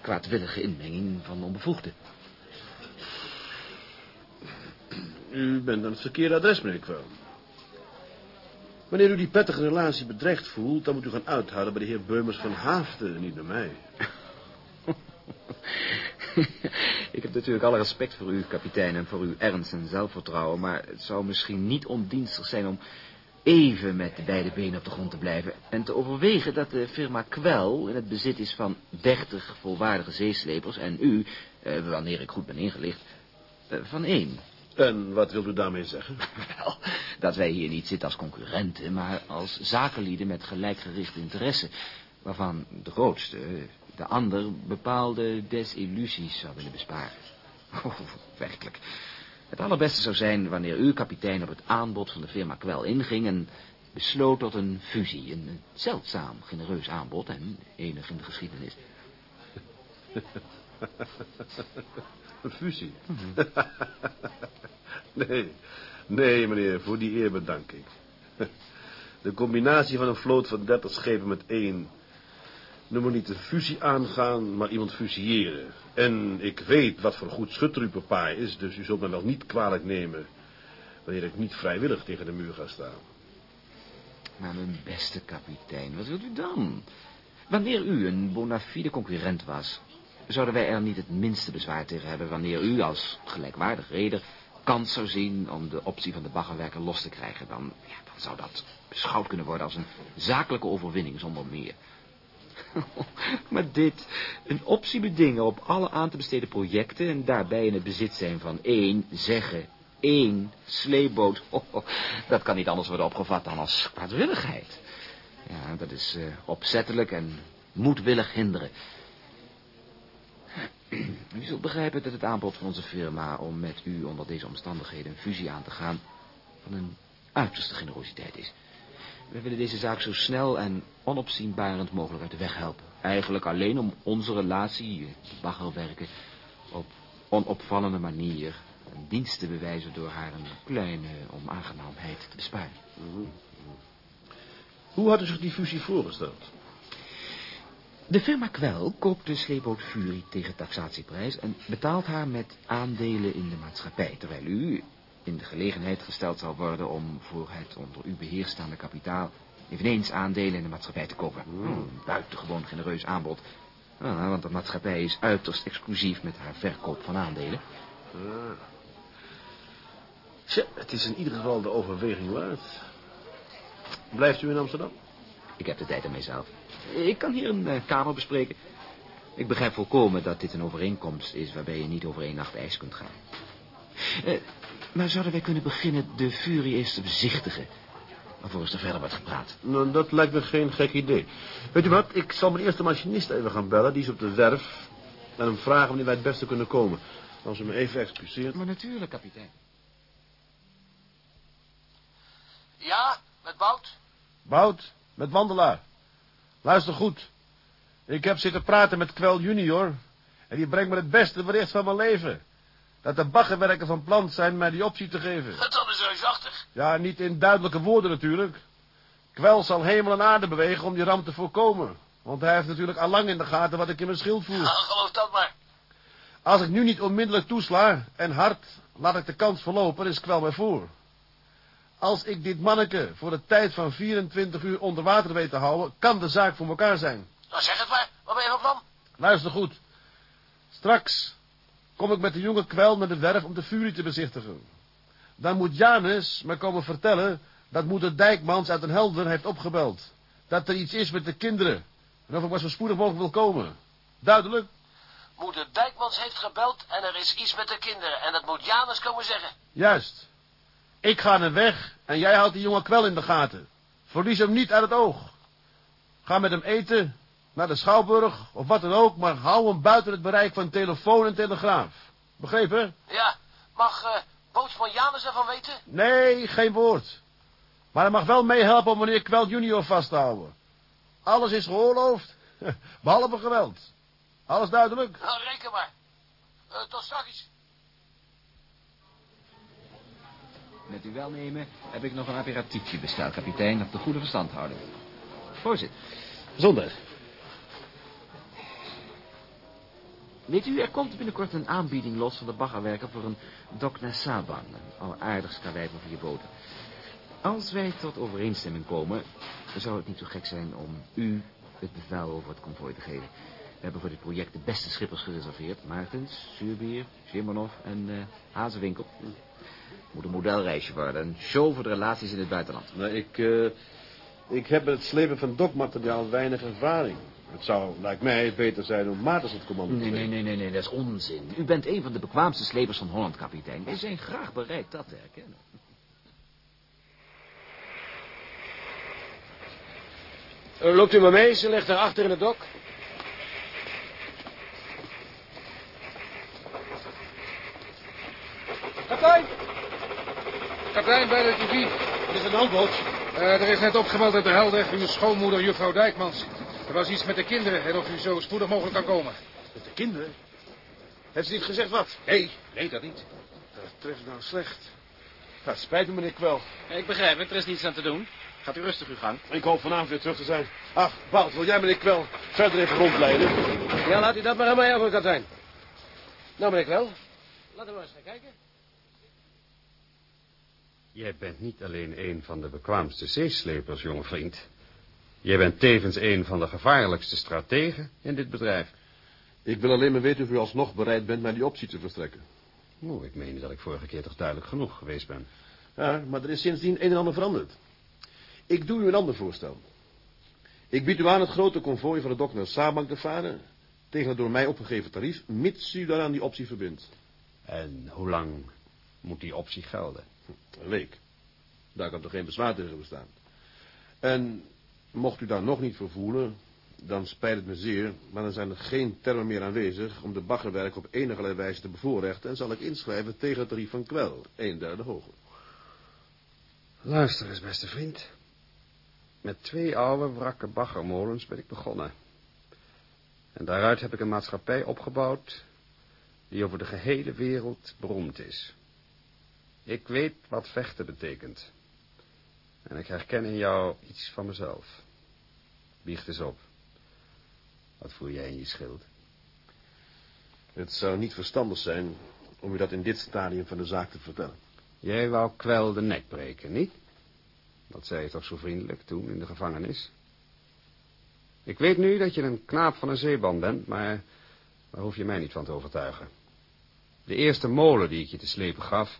Speaker 18: kwaadwillige inmenging van onbevoegden.
Speaker 2: U bent aan het verkeerde adres, meneer Kwel. Wanneer u die prettige relatie bedreigd voelt... dan moet u gaan uithouden bij de heer Beumers van Haafden, niet bij mij. [laughs]
Speaker 18: Ik heb natuurlijk alle respect voor u, kapitein, en voor uw ernst en zelfvertrouwen... maar het zou misschien niet ondienstig zijn om even met de beide benen op de grond te blijven... en te overwegen dat de firma Kwel in het bezit is van 30 volwaardige zeeslepers... en u, eh, wanneer ik goed ben ingelicht, eh, van één.
Speaker 2: En wat wilt u daarmee zeggen? [laughs]
Speaker 18: Wel, dat wij hier niet zitten als concurrenten... maar als zakenlieden met gelijkgerichte interesse... waarvan de grootste, de ander, bepaalde desillusies zou willen besparen. Oh, werkelijk. Het allerbeste zou zijn wanneer u, kapitein, op het aanbod van de firma Kwel inging... en besloot tot een fusie. Een zeldzaam, genereus aanbod en enig in de geschiedenis. [laughs]
Speaker 2: Een fusie? [laughs] nee, nee, meneer, voor die eer bedank ik. [laughs] De combinatie van een vloot van 30 schepen met één...
Speaker 8: noem maar niet een fusie aangaan, maar iemand fusiëren. En ik weet wat voor goed schutter uw papa is, dus u zult me wel niet kwalijk nemen... wanneer ik niet vrijwillig tegen de muur ga staan.
Speaker 18: Maar mijn beste kapitein, wat wilt u dan? Wanneer u een bona fide concurrent was... zouden wij er niet het minste bezwaar tegen hebben... wanneer u als gelijkwaardig reder kans zou zien om de optie van de baggerwerker los te krijgen... dan, ja, dan zou dat beschouwd kunnen worden als een zakelijke overwinning zonder meer. [laughs] maar dit, een optie bedingen op alle aan te besteden projecten... en daarbij in het bezit zijn van één, zeggen, één sleeboot... [laughs] dat kan niet anders worden opgevat dan als kwaadwilligheid. Ja, dat is uh, opzettelijk en moedwillig hinderen. [clears throat] U zult begrijpen dat het aanbod van onze firma om met u onder deze omstandigheden een fusie aan te gaan van een uiterste generositeit is. We willen deze zaak zo snel en onopzienbarend mogelijk uit de weg helpen. Eigenlijk alleen om onze relatie, baggerwerken, op onopvallende manier een dienst te bewijzen door haar een kleine onaangenaamheid te besparen.
Speaker 8: Hoe had u zich die fusie voorgesteld?
Speaker 18: De firma Kwel koopt de sleepboot Fury tegen taxatieprijs... en betaalt haar met aandelen in de maatschappij... terwijl u in de gelegenheid gesteld zal worden... om voor het onder uw beheer staande kapitaal... eveneens aandelen in de maatschappij te kopen. Een buitengewoon genereus aanbod. Ah, want de maatschappij is uiterst exclusief met haar verkoop van aandelen.
Speaker 8: Ah. Tja, het is in ieder geval de overweging waard. Blijft u in Amsterdam?
Speaker 18: Ik heb de tijd aan mijzelf. Ik kan hier een uh, kamer bespreken. Ik begrijp volkomen dat dit een overeenkomst is... waarbij je niet over één nacht ijs kunt gaan. Uh, maar zouden wij kunnen beginnen de Fury eerst te bezichtigen... Alvorens er verder wordt gepraat.
Speaker 8: Nou, dat lijkt me geen gek idee. Weet u wat, ik zal mijn eerste machinist even gaan bellen. Die is op de werf. En hem vragen wanneer wij het beste kunnen komen. Als u me even excuseert.
Speaker 18: Maar natuurlijk, kapitein.
Speaker 6: Ja, met Bout?
Speaker 2: Bout, met Wandelaar. Luister goed. Ik heb zitten praten met Kwel junior. En die brengt me het beste bericht van mijn leven. Dat de baggerwerken van plan zijn mij die optie te geven. [laughs]
Speaker 6: Dat is reusachtig.
Speaker 2: Ja, niet in duidelijke woorden natuurlijk. Kwel zal hemel en aarde bewegen om die ramp te voorkomen. Want hij heeft natuurlijk al lang in de gaten wat ik in mijn schild voel.
Speaker 6: Ja, geloof dat maar.
Speaker 2: Als ik nu niet onmiddellijk toesla en hard laat ik de kans verlopen, is Kwel mij voor. Als ik dit manneke voor de tijd van 24 uur onder water weet te houden, kan de zaak voor elkaar zijn.
Speaker 6: Nou, zeg het maar. Wat ben je van plan?
Speaker 2: Luister goed. Straks kom ik met de jonge kwel naar de werf om de furie te bezichtigen. Dan moet Janus me komen vertellen dat moeder Dijkmans uit een helder heeft opgebeld. Dat er iets is met de kinderen. En of ik maar zo spoedig mogelijk wil komen. Duidelijk?
Speaker 6: Moeder Dijkmans heeft gebeld en er is iets met de kinderen. En dat moet Janus komen zeggen.
Speaker 2: Juist. Ik ga naar weg en jij houdt die jonge kwel in de gaten. Verlies hem niet uit het oog. Ga met hem eten, naar de Schouwburg of wat dan ook, maar hou hem buiten het bereik van telefoon en telegraaf. Begrepen?
Speaker 6: Ja, mag uh, Bootsman Janus ervan weten?
Speaker 2: Nee, geen woord. Maar hij mag wel meehelpen om meneer Kwel junior vast te houden. Alles is geoorloofd, [laughs] behalve geweld. Alles duidelijk?
Speaker 6: Nou, reken maar. Uh, tot straks.
Speaker 18: Met uw welnemen heb ik nog een aperitiefje besteld, kapitein, op de goede verstandhouding. Voorzitter.
Speaker 8: Gezondheid.
Speaker 18: Weet u, er komt binnenkort een aanbieding los van de baggerwerker voor een dok naar Sabang. Een alleraardigst karwei voor vier boten. Als wij tot overeenstemming komen, zou het niet zo gek zijn om u het bevel over het konvooi te geven. We hebben voor dit project de beste schippers gereserveerd. Maartens, Zuurbier, Shimonov en uh, Hazewinkel. Moet een modelreisje worden. Een show voor de relaties in het buitenland.
Speaker 8: Nee, ik, uh, ik heb met het slepen van dokmateriaal weinig ervaring. Het zou, lijkt mij, beter zijn om Maartens het commando te
Speaker 18: nee, nee, nee, nee, nee, dat is onzin. U bent een van de bekwaamste slepers van Holland, kapitein. Wij zijn graag bereid dat te herkennen.
Speaker 6: Uh, loopt u maar mee, ze ligt daar achter in het dok.
Speaker 4: Kapitein! Kapitein, bij de TV.
Speaker 2: Het is een handboot.
Speaker 4: Uh, er is net opgemeld uit de helder uw schoonmoeder, juffrouw Dijkmans. Er was iets met de kinderen en of u zo spoedig mogelijk kan komen.
Speaker 2: Met de kinderen? Heeft ze niet gezegd wat?
Speaker 6: Nee, nee, dat niet.
Speaker 2: Dat treft nou slecht. Ja, het spijt me, meneer Kwel.
Speaker 3: Ik begrijp het, er is niets aan te doen. Gaat u rustig uw gang.
Speaker 2: Ik hoop vanavond weer terug te zijn. Ach, Balt, wil jij meneer Kwel verder even rondleiden?
Speaker 6: Ja, laat u dat maar aan mij over, kapitein. Nou ben ik wel. Laten we maar eens gaan kijken.
Speaker 19: Jij bent niet alleen een van de bekwaamste zeeslepers, jonge vriend. Jij bent tevens een van de gevaarlijkste strategen in dit bedrijf.
Speaker 2: Ik wil alleen maar weten of u alsnog bereid bent mij die optie te verstrekken.
Speaker 19: Oh, ik meen dat ik vorige keer toch duidelijk genoeg geweest ben.
Speaker 2: Ja, maar er is sindsdien een en ander veranderd. Ik doe u een ander voorstel. Ik bied u aan het grote konvooi van de dok naar Sabank te varen... tegen het door mij opgegeven tarief, mits u daaraan die optie verbindt.
Speaker 19: En hoe lang moet die optie gelden?
Speaker 2: Een week. Daar kan toch geen bezwaar tegen bestaan. En mocht u daar nog niet voor voelen, dan spijt het me zeer... maar dan zijn er geen termen meer aanwezig om de baggerwerk op enige wijze te bevoorrechten... en zal ik inschrijven tegen het tarief van kwel, een derde hoger.
Speaker 19: Luister eens, beste vriend. Met twee oude, wrakke baggermolens ben ik begonnen. En daaruit heb ik een maatschappij opgebouwd... die over de gehele wereld beroemd is. Ik weet wat vechten betekent. En ik herken in jou iets van mezelf. Biecht eens op. Wat voel jij in je schild?
Speaker 2: Het zou niet verstandig zijn om u dat in dit stadium van de zaak te vertellen.
Speaker 19: Jij wou kwel de nek breken, niet? Dat zei je toch zo vriendelijk toen in de gevangenis? Ik weet nu dat je een knaap van een zeeban bent, maar daar hoef je mij niet van te overtuigen. De eerste molen die ik je te slepen gaf,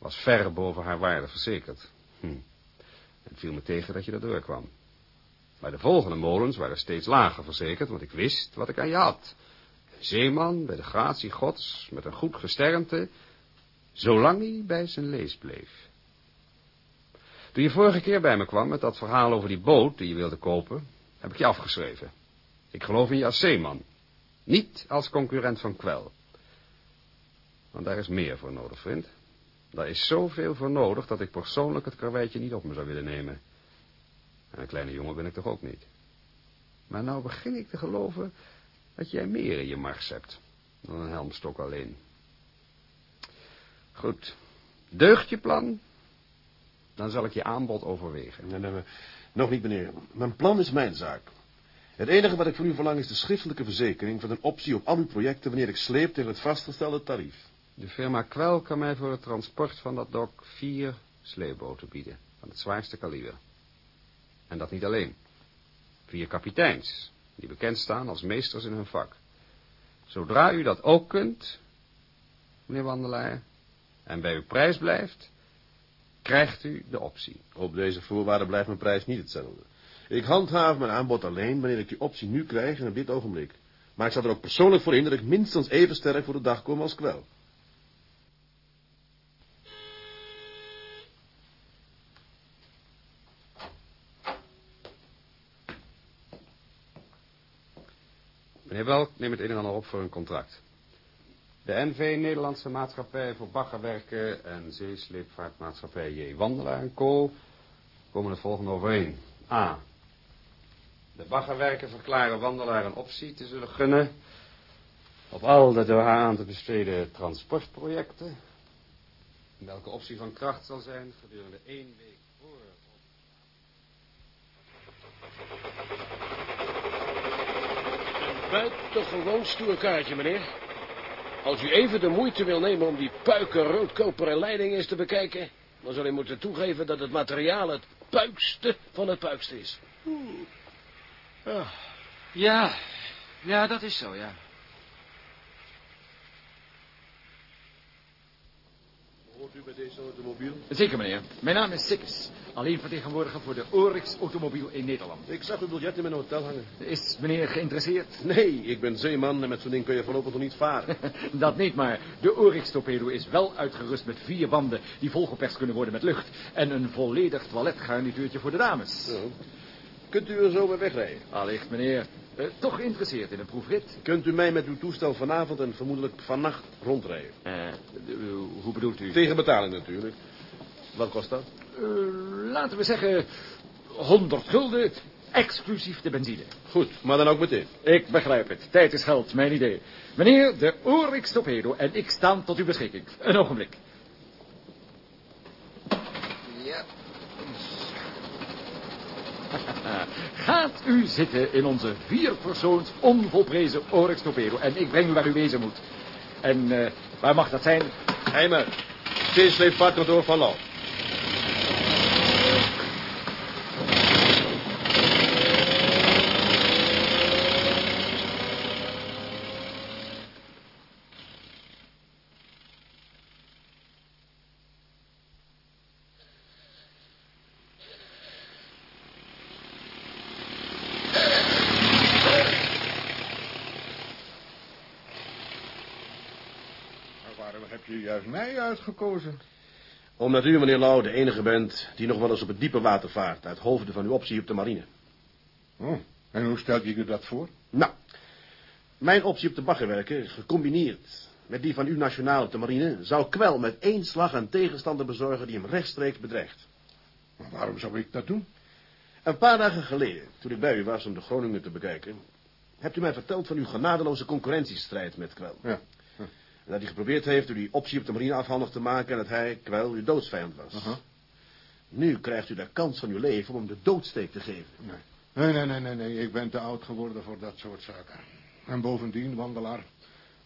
Speaker 19: was ver boven haar waarde verzekerd. Hm. Het viel me tegen dat je erdoor kwam. Maar de volgende molens waren steeds lager verzekerd, want ik wist wat ik aan je had. Een zeeman bij de gratie gods, met een goed gesternte, zolang hij bij zijn lees bleef. Toen je vorige keer bij me kwam met dat verhaal over die boot die je wilde kopen, heb ik je afgeschreven. Ik geloof in je als zeeman, niet als concurrent van kwel. Want daar is meer voor nodig, vriend. Daar is zoveel voor nodig dat ik persoonlijk het karweitje niet op me zou willen nemen. En een kleine jongen ben ik toch ook niet. Maar nou begin ik te geloven dat jij meer in je mars hebt dan een helmstok alleen. Goed. Deugt je plan? Dan zal ik je aanbod overwegen.
Speaker 2: Nog niet, meneer. Mijn plan is mijn zaak. Het enige wat ik van u verlang is de schriftelijke verzekering van een optie op al uw projecten wanneer ik sleep tegen het vastgestelde tarief.
Speaker 19: De firma Kwel kan mij voor het transport van dat dok vier sleepboten bieden, van het zwaarste kaliber. En dat niet alleen. Vier kapiteins, die bekend staan als meesters in hun vak. Zodra u dat ook kunt, meneer Wandelaar, en bij uw prijs blijft, krijgt u de optie.
Speaker 2: Op deze voorwaarden blijft mijn prijs niet hetzelfde. Ik handhaaf mijn aanbod alleen wanneer ik die optie nu krijg en op dit ogenblik. Maar ik zal er ook persoonlijk voor in dat ik minstens even sterk voor de dag kom als kwel.
Speaker 19: Meneer Welk, neem het een en ander op voor een contract. De NV Nederlandse Maatschappij voor Baggerwerken en Zeesleepvaartmaatschappij J. Wandelaar en Co. komen het volgende overeen. A. De baggerwerken verklaren Wandelaar een optie te zullen gunnen op al de door haar aan te besteden transportprojecten. Welke optie van kracht zal zijn gedurende één week voor
Speaker 6: Buitengewoon stoer kaartje, meneer. Als u even de moeite wil nemen om die puiken roodkoperen leiding eens te bekijken... dan zal u moeten toegeven dat het materiaal het puikste van het puikste is.
Speaker 18: Ja. ja, ja, dat is zo, ja.
Speaker 2: Hoort u bij deze automobiel?
Speaker 20: Zeker, meneer. Mijn naam is Sikkes. Alleen vertegenwoordiger voor de Oryx Automobiel in Nederland.
Speaker 2: Ik zag uw biljet in mijn hotel hangen.
Speaker 20: Is meneer geïnteresseerd?
Speaker 2: Nee, ik ben zeeman en met zo'n ding kun je voorlopig nog niet varen. [laughs]
Speaker 20: Dat niet, maar de Oryx Torpedo is wel uitgerust met vier banden die volgeperst kunnen worden met lucht. En een volledig toiletgarnituurtje voor de dames.
Speaker 2: Kunt u er zo bij wegrijden?
Speaker 20: Allicht, meneer. Eh, toch geïnteresseerd in een proefrit?
Speaker 2: Kunt u mij met uw toestel vanavond en vermoedelijk vannacht rondrijden?
Speaker 20: Eh, hoe bedoelt u?
Speaker 2: Tegen betaling natuurlijk. Wat kost dat?
Speaker 20: Eh, laten we zeggen 100 gulden, exclusief de benzine.
Speaker 2: Goed, maar dan ook meteen.
Speaker 20: Ik begrijp het. Tijd is geld, mijn idee. Meneer, de Oryx Torpedo en ik staan tot uw beschikking. Een ogenblik.
Speaker 18: Ja. [laughs]
Speaker 20: Gaat u zitten in onze vierpersoons onvolprezen Oryx Torpedo en ik breng u waar u wezen moet. En eh, waar mag dat zijn?
Speaker 2: Heimer, zeesleepvaartkantoor van Lau.
Speaker 21: Maar waarom heb je juist
Speaker 2: Omdat u, meneer Lau, de enige bent die nog wel eens op het diepe water vaart... uit hoofde van uw optie op de marine.
Speaker 21: Oh, en hoe stel je je dat voor?
Speaker 2: Nou, mijn optie op de baggerwerken, gecombineerd met die van uw nationaal op de marine... zou kwel met één slag een tegenstander bezorgen die hem rechtstreeks bedreigt.
Speaker 21: Maar waarom zou ik dat doen?
Speaker 2: Een paar dagen geleden, toen ik bij u was om de Groningen te bekijken... hebt u mij verteld van uw genadeloze concurrentiestrijd met kwel.
Speaker 21: Ja.
Speaker 2: Dat hij geprobeerd heeft u die optie op de marine afhandig te maken... en dat hij, kwel, uw doodsvijand was.
Speaker 21: Aha.
Speaker 2: Nu krijgt u de kans van uw leven om hem de doodsteek te geven.
Speaker 21: Nee, nee, nee, nee, nee. Ik ben te oud geworden voor dat soort zaken. En bovendien, wandelaar,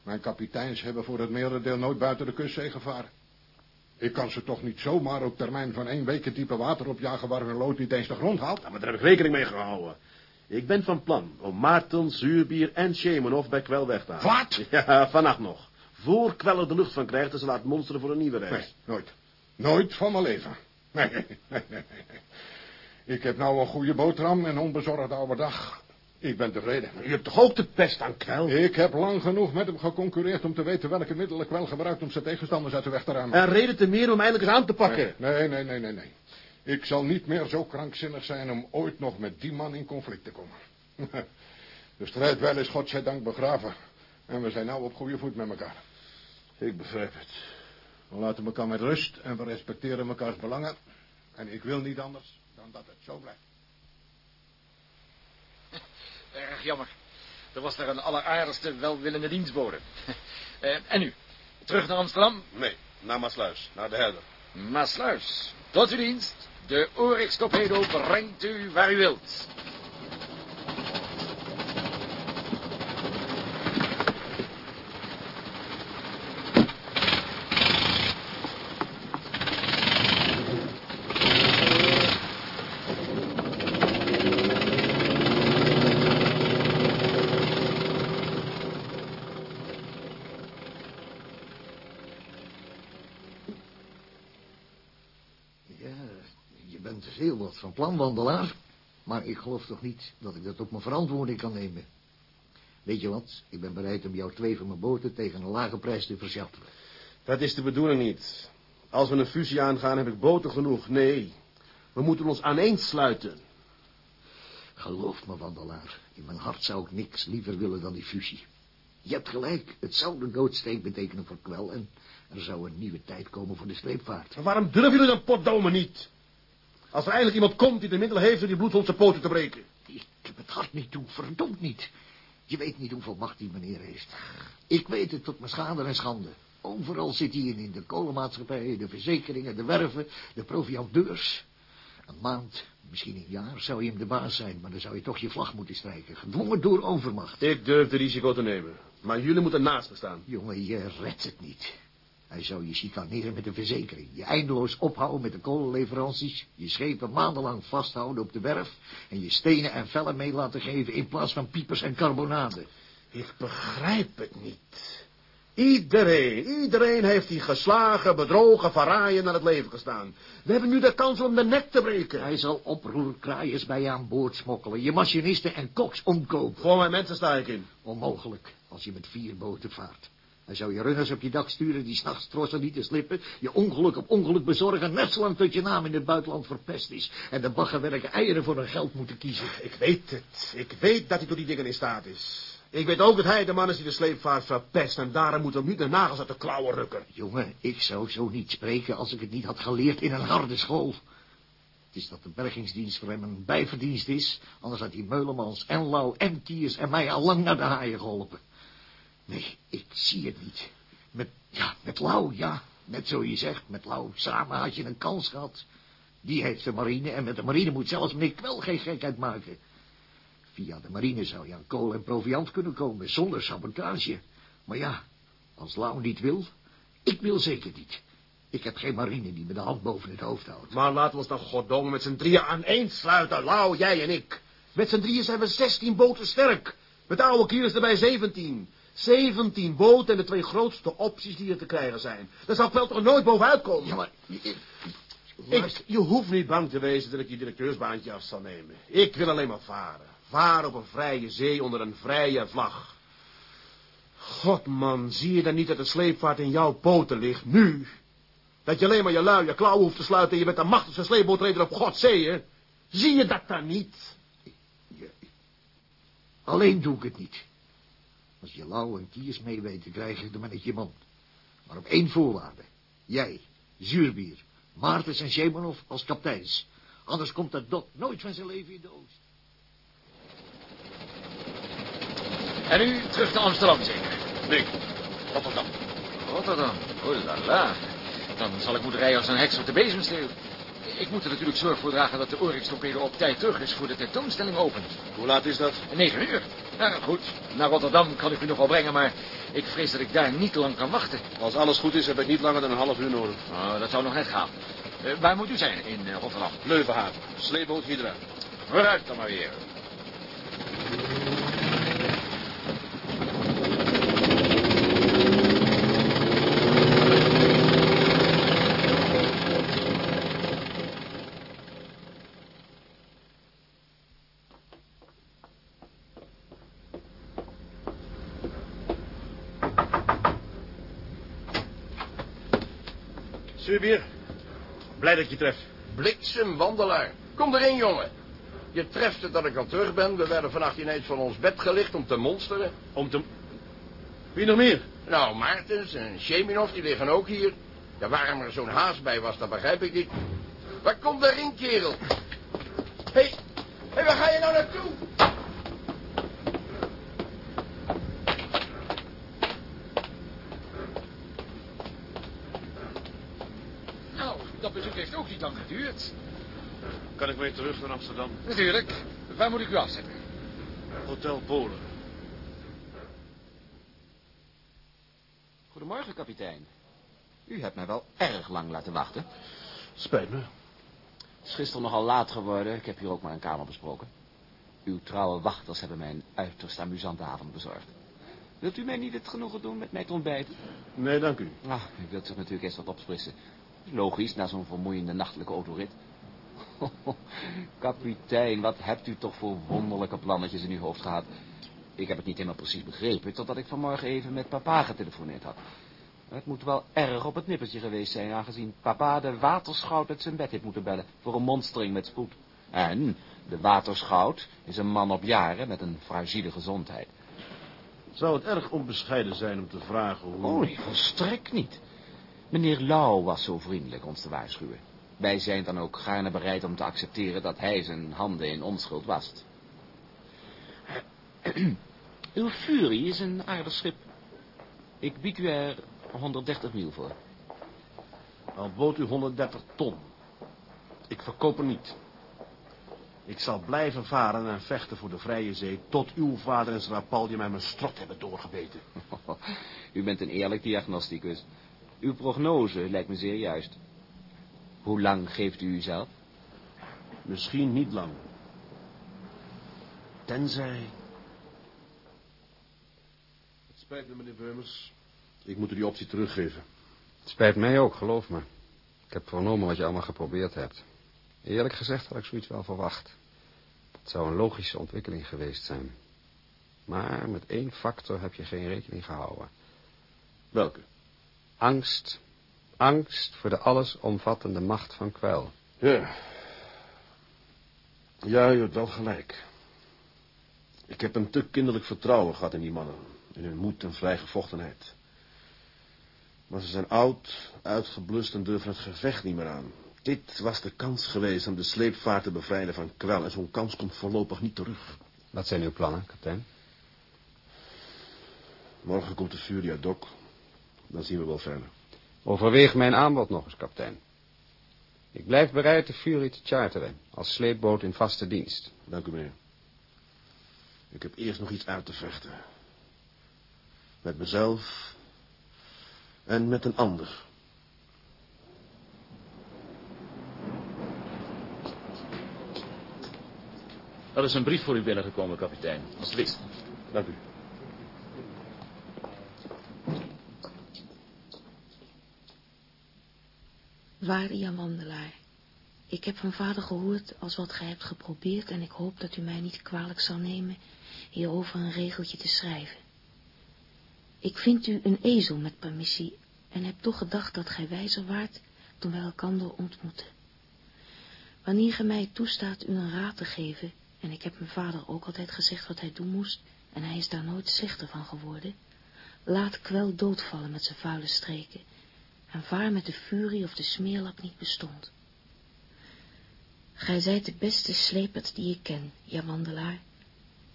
Speaker 21: mijn kapiteins hebben voor het merendeel nooit buiten de kustzee gevaren. Ik kan ze toch niet zomaar op termijn van één week het diepe water opjagen waar hun lood niet eens de grond haalt?
Speaker 2: Ja, maar daar heb ik rekening mee gehouden. Ik ben van plan om Maarten, Zuurbier en Schemenhof bij kwel weg te halen.
Speaker 21: Wat?
Speaker 2: Ja, vannacht nog. Voor kwel er de lucht van krijgt en ze laat monsteren voor een nieuwe reis.
Speaker 21: Nee, nooit. Nooit van mijn leven. Nee, nee, nee, nee. Ik heb nou een goede boterham en onbezorgde oude dag. Ik ben tevreden.
Speaker 2: U hebt toch ook de pest aan kwel?
Speaker 21: Ik heb lang genoeg met hem geconcurreerd om te weten welke middelen kwel gebruikt om zijn tegenstanders uit de weg te ruimen.
Speaker 2: En reden te meer om eindelijk eens aan te pakken.
Speaker 21: Nee, nee, nee, nee, nee. Ik zal niet meer zo krankzinnig zijn om ooit nog met die man in conflict te komen. [laughs] De strijdwijl is godzijdank begraven. En we zijn nou op goede voet met elkaar.
Speaker 2: Ik begrijp het.
Speaker 21: We laten elkaar met rust en we respecteren elkaars belangen. En ik wil niet anders dan dat het zo blijft. [laughs]
Speaker 20: Erg jammer. Er was daar een alleraardigste welwillende dienstbode. [laughs] Eh, en nu? Terug naar Amsterdam?
Speaker 2: Nee, naar Maasluis, naar de herder.
Speaker 20: Maasluis. Tot uw dienst. De Oryx Torpedo brengt u waar u wilt.
Speaker 22: Ja, je bent heel wat van plan, wandelaar. Maar ik geloof toch niet dat ik dat op mijn verantwoording kan nemen. Weet je wat? Ik ben bereid om jou twee van mijn boten tegen een lage prijs te verschaffen.
Speaker 2: Dat is de bedoeling niet. Als we een fusie aangaan, heb ik boten genoeg. Nee, we moeten ons aaneensluiten.
Speaker 22: Geloof me, wandelaar. In mijn hart zou ik niks liever willen dan die fusie. Je hebt gelijk. Het zou de doodsteek betekenen voor kwel en er zou een nieuwe tijd komen voor de sleepvaart.
Speaker 2: Maar waarom durven jullie dan potdomen niet? Als er eindelijk iemand komt die de middelen heeft om die bloedhondse poten te breken.
Speaker 22: Ik heb het hart niet toe, verdomd niet. Je weet niet hoeveel macht die meneer heeft. Ik weet het tot mijn schade en schande. Overal zit hij in, in de kolenmaatschappijen, de verzekeringen, de werven, de provianteurs. Een maand, misschien een jaar, zou je hem de baas zijn, maar dan zou je toch je vlag moeten strijken. Gedwongen door overmacht.
Speaker 2: Ik durf de risico te nemen. Maar jullie moeten naast me staan.
Speaker 22: Jongen, je redt het niet. Hij zou je chicaneren met de verzekering. Je eindeloos ophouden met de kolenleveranties. Je schepen maandenlang vasthouden op de werf. En je stenen en vellen mee laten geven in plaats van piepers en carbonade.
Speaker 2: Ik begrijp het niet. Iedereen, iedereen heeft die geslagen, bedrogen, verraaien naar het leven gestaan. We hebben nu de kans om de nek te breken.
Speaker 22: Hij zal oproerkraaiers bij je aan boord smokkelen. Je machinisten en koks omkopen.
Speaker 2: Voor mijn mensen sta ik in.
Speaker 22: Onmogelijk, als je met vier boten vaart. Hij zou je runners op je dak sturen die s'nachts trossen niet te slippen. Je ongeluk op ongeluk bezorgen, net zolang tot je naam in het buitenland verpest is. En de baggerwerken eieren voor hun geld moeten kiezen.
Speaker 2: Ik weet het. Ik weet dat hij tot die dingen in staat is. Ik weet ook dat hij de man is die de sleepvaart verpest... en daarom moet hem niet de nagels uit de klauwen rukken.
Speaker 22: Jongen, ik zou zo niet spreken als ik het niet had geleerd in een harde school. Het is dat de bergingsdienst voor hem een bijverdienst is... anders had hij Meulemans en Lau en Kiers en mij al lang naar de haaien geholpen. Nee, ik zie het niet. Met, ja, met Lau, ja. Net zo je zegt, met Lau samen had je een kans gehad. Die heeft de marine en met de marine moet zelfs meneer Kwel geen gekheid maken. Via de marine zou je aan kool en proviant kunnen komen, zonder sabotage. Maar ja, als Lau niet wil, ik wil zeker niet. Ik heb geen marine die me de hand boven het hoofd houdt.
Speaker 8: Maar laten we ons dan goddomme met z'n drieën aan één sluiten. Lau, jij en ik. Met z'n drieën zijn we 16 boten sterk. Met de oude kier is erbij 17. 17 boten en de twee grootste opties die er te krijgen zijn. Daar zal wel toch nooit bovenuit komen.
Speaker 22: Ja, maar...
Speaker 8: Ik, je hoeft niet bang te wezen dat ik je directeursbaantje af zal nemen. Ik wil alleen maar varen. Varen op een vrije zee onder een vrije vlag. God, man, zie je dan niet dat de sleepvaart in jouw poten ligt, nu? Dat je alleen maar je lui, je klauwen hoeft te sluiten... en je bent de machtigste sleepbootreder op Gods zeeën? Zie je dat dan niet?
Speaker 22: Alleen doe ik het niet. Als je Lau en Kiers mee weet te krijgen, dan ben ik je man. Maar op één voorwaarde. Jij, Zuurbier, Maartens en Shemanov als kapteins. Anders komt dat dot nooit van zijn leven in de oost.
Speaker 20: En nu terug naar Amsterdam, zeker?
Speaker 3: Nee, Rotterdam.
Speaker 20: Rotterdam. Oh la la. Dan zal ik moeten rijden als een heks op de bezemsteel. Ik moet er natuurlijk zorg voor dragen dat de Oryx op tijd terug is voor de tentoonstelling opent.
Speaker 2: Hoe laat is dat?
Speaker 20: Negen uur. Nou goed, naar Rotterdam kan ik u nog wel brengen, maar ik vrees dat ik daar niet lang kan wachten.
Speaker 2: Als alles goed is, heb ik niet langer dan een half uur nodig.
Speaker 20: Oh, dat zou nog net gaan. Eh, waar moet u zijn in eh, Rotterdam?
Speaker 2: Leuvenhaven, sleepboot Hydra.
Speaker 20: Vooruit dan maar weer.
Speaker 8: Zuurbier, blij dat je treft.
Speaker 23: Bliksemwandelaar. Kom erin, jongen. Je treft het dat ik al terug ben. We werden vannacht ineens van ons bed gelicht om te monsteren.
Speaker 8: Om te... Wie nog meer?
Speaker 23: Nou, Maartens en Sheminov, die liggen ook hier. Ja, waarom er zo'n haast bij was, dat begrijp ik niet. Waar komt erin, kerel? Hé, hey, hey, waar ga je nou naartoe?
Speaker 20: Nou, dat bezoek heeft ook niet lang geduurd.
Speaker 2: Kan ik mee terug naar Amsterdam?
Speaker 20: Natuurlijk. Waar moet ik u afzetten?
Speaker 2: Hotel Polen.
Speaker 18: Goedemorgen, kapitein. U hebt mij wel erg lang laten wachten.
Speaker 2: Spijt me.
Speaker 18: Het is gisteren nogal laat geworden. Ik heb hier ook maar een kamer besproken. Uw trouwe wachters hebben mij een uiterst amusante avond bezorgd. Wilt u mij niet het genoegen doen met mij te ontbijten?
Speaker 2: Nee, dank u.
Speaker 18: Ah, u wilt zich natuurlijk eerst wat opsprissen. Logisch, na zo'n vermoeiende nachtelijke autorit. [laughs] Kapitein, wat hebt u toch voor wonderlijke plannetjes in uw hoofd gehad? Ik heb het niet helemaal precies begrepen, totdat ik vanmorgen even met papa getelefoneerd had. Het moet wel erg op het nippertje geweest zijn, aangezien papa de waterschout uit zijn bed heeft moeten bellen voor een monstering met spoed. En de waterschout is een man op jaren met een fragiele gezondheid.
Speaker 2: Zou het erg onbescheiden zijn om te vragen hoe...
Speaker 18: Oh, nee, volstrekt niet. Meneer Lau was zo vriendelijk ons te waarschuwen. Wij zijn dan ook gaarne bereid om te accepteren dat hij zijn handen in onschuld wast. [clears throat] Uw Fury is een aardig schip. Ik bied u er 130 mil voor.
Speaker 2: Al bood u 130 ton. Ik verkoop er niet. Ik zal blijven varen en vechten voor de vrije zee... tot uw vader en zijn rapalje mij mijn strot hebben doorgebeten. [laughs]
Speaker 18: U bent een eerlijk diagnosticus. Uw prognose lijkt me zeer juist. Hoe lang geeft u uzelf?
Speaker 2: Misschien niet lang. Tenzij... Het spijt me, meneer Beumers. Ik moet u die optie teruggeven.
Speaker 19: Het spijt mij ook, geloof me. Ik heb vernomen wat je allemaal geprobeerd hebt. Eerlijk gezegd had ik zoiets wel verwacht. Het zou een logische ontwikkeling geweest zijn. Maar met één factor heb je geen rekening gehouden.
Speaker 2: Welke?
Speaker 19: Angst. Angst voor de allesomvattende macht van kwel.
Speaker 2: Ja. Ja, u hebt wel gelijk. Ik heb een te kinderlijk vertrouwen gehad in die mannen. In hun moed en vrijgevochtenheid. Maar ze zijn oud, uitgeblust en durven het gevecht niet meer aan. Dit was de kans geweest om de sleepvaart te bevrijden van kwel. En zo'n kans komt voorlopig niet terug.
Speaker 19: Wat zijn uw plannen, kapitein?
Speaker 2: Morgen komt de Furia Dok. Dan zien we wel verder.
Speaker 19: Overweeg mijn aanbod nog eens, kapitein. Ik blijf bereid de Fury te charteren, als sleepboot in vaste dienst.
Speaker 8: Dank u, meneer. Ik heb eerst nog iets uit te vechten. Met mezelf en met een ander.
Speaker 3: Er is een brief voor u binnengekomen, kapitein. Alsjeblieft.
Speaker 8: Dank u.
Speaker 24: Waarde Jan Wandelaar, ik heb van vader gehoord als wat gij hebt geprobeerd en ik hoop dat u mij niet kwalijk zal nemen hierover een regeltje te schrijven. Ik vind u een ezel met permissie en heb toch gedacht dat gij wijzer waart toen wij elkander ontmoetten. Wanneer gij mij toestaat u een raad te geven, en ik heb mijn vader ook altijd gezegd wat hij doen moest, en hij is daar nooit slechter van geworden, laat kwel doodvallen met zijn vuile streken, en vaar met de furie of de smeerlap niet bestond. Gij zijt de beste slepert die ik ken, ja wandelaar,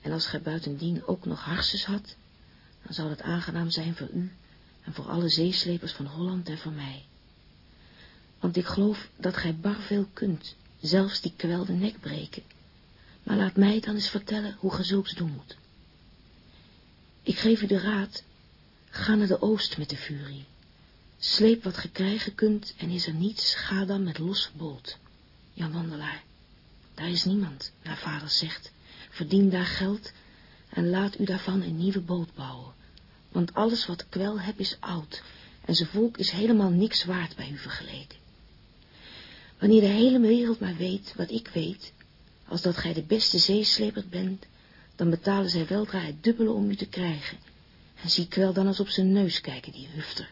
Speaker 24: en als gij buitendien ook nog harses had, dan zou dat aangenaam zijn voor u en voor alle zeeslepers van Holland en voor mij. Want ik geloof dat gij bar veel kunt, zelfs die kwelde nek breken, maar laat mij dan eens vertellen hoe ge zulks doen moet. Ik geef u de raad, ga naar de oost met de furie, sleep wat ge krijgen kunt en is er niets, ga dan met losse boot. Jan Wandelaar, daar is niemand, naar vader zegt, verdien daar geld en laat u daarvan een nieuwe boot bouwen, want alles wat kwel heb is oud en zijn volk is helemaal niks waard bij u vergeleken. Wanneer de hele wereld maar weet wat ik weet, als dat gij de beste zeesleper bent, dan betalen zij weldra het dubbele om u te krijgen, en zie kwel dan eens op zijn neus kijken, die hufter.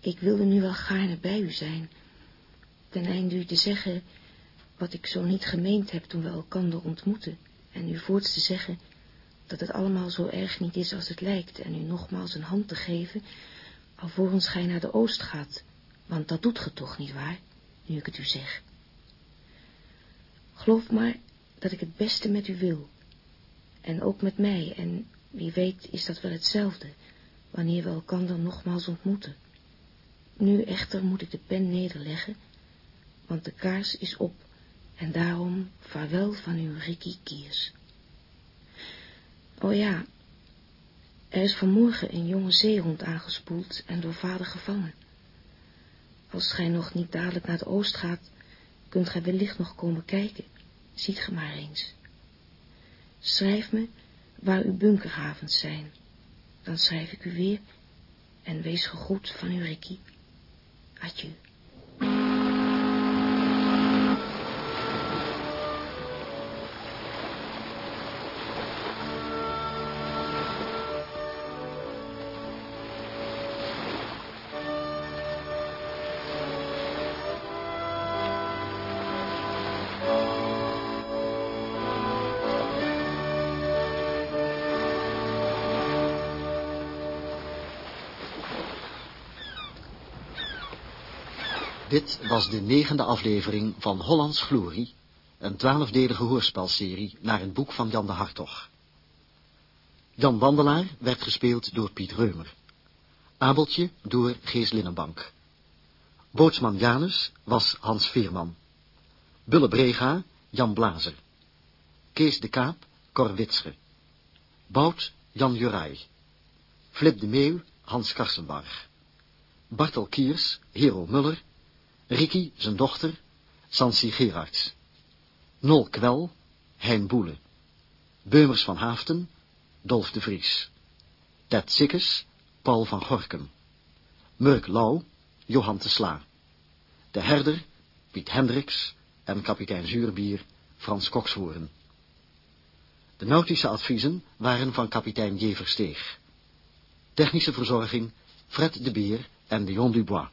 Speaker 24: Ik wilde nu wel gaarne bij u zijn, ten einde u te zeggen wat ik zo niet gemeend heb toen we elkander ontmoeten, en u voorts te zeggen dat het allemaal zo erg niet is als het lijkt, en u nogmaals een hand te geven, alvorens gij naar de oost gaat, want dat doet ge toch niet waar, nu ik het u zeg. Geloof maar dat ik het beste met u wil, en ook met mij, en wie weet is dat wel hetzelfde, wanneer we elkander nogmaals ontmoeten. Nu echter moet ik de pen nederleggen, want de kaars is op, en daarom vaarwel van uw Ricky Kiers. O ja, er is vanmorgen een jonge zeehond aangespoeld en door vader gevangen. Als gij nog niet dadelijk naar de oost gaat, kunt gij wellicht nog komen kijken. Ziet ge maar eens. Schrijf me waar uw bunkerhavens zijn. Dan schrijf ik u weer en wees gegroet van uw Ricky. Adieu.
Speaker 25: Dit was de negende aflevering van Hollands Glorie, een twaalfdelige hoorspelserie naar een boek van Jan de Hartog. Jan Wandelaar werd gespeeld door Piet Reumer. Abeltje door Gees Linnenbank. Bootsman Janus was Hans Veerman. Bulle Brega, Jan Blazer. Kees de Kaap, Cor Witsche. Bout, Jan Jurij. Flip de Meeuw, Hans Karsenbarg. Bartel Kiers, Hero Muller, Ricky, zijn dochter, Sansi Gerards. Nol Kwel, Hein Boele. Beumers van Haften, Dolf de Vries. Ted Sikkes, Paul van Gorkum. Murk Lau, Johan de Sla. De herder, Piet Hendricks en kapitein Zuurbier, Frans Kokshoorn. De nautische adviezen waren van kapitein J. Versteeg. Technische verzorging, Fred de Beer en Dion Dubois.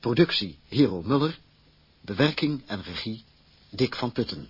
Speaker 25: Productie Hero Muller. Bewerking en regie Dick van Putten.